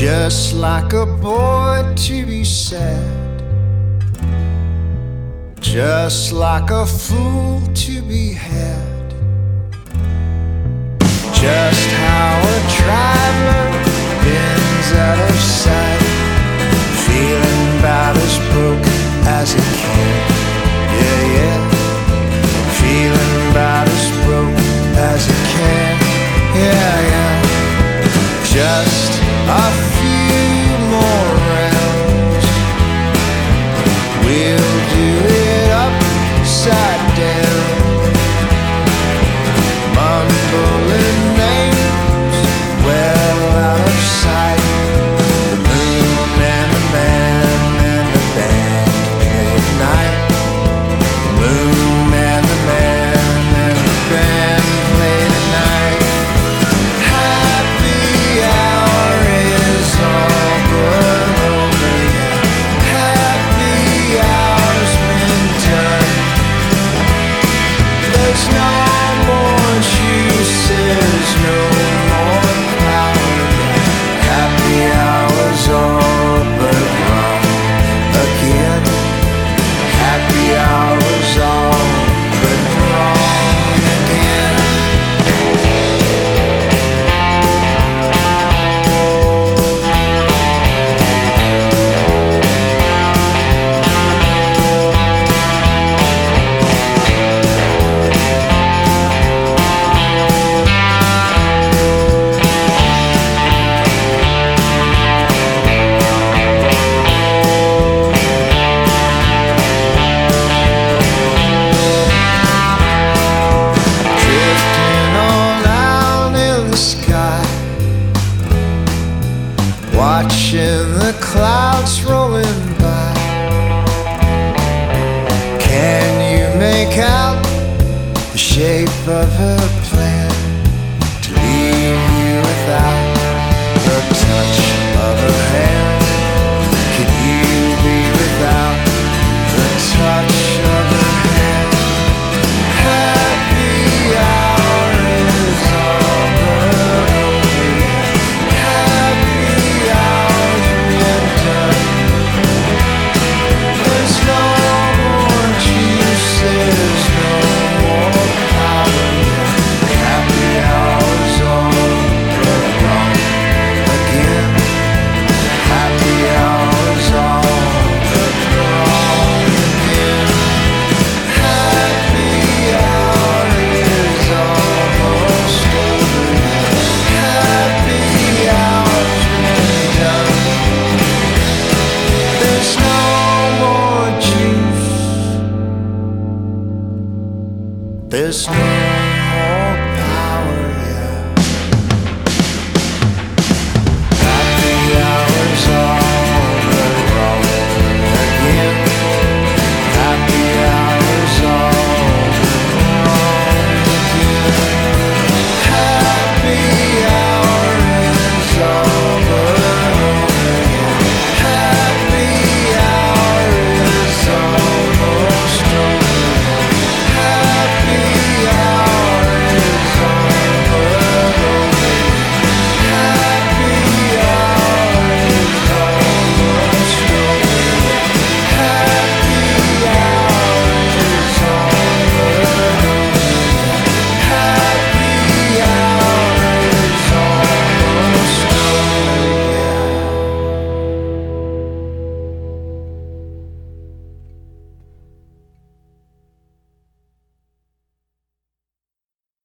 just like a boy to be sad, just like a fool to be had, just how a traveler bends out of sight, feeling about as broken as it can. above her There's no more.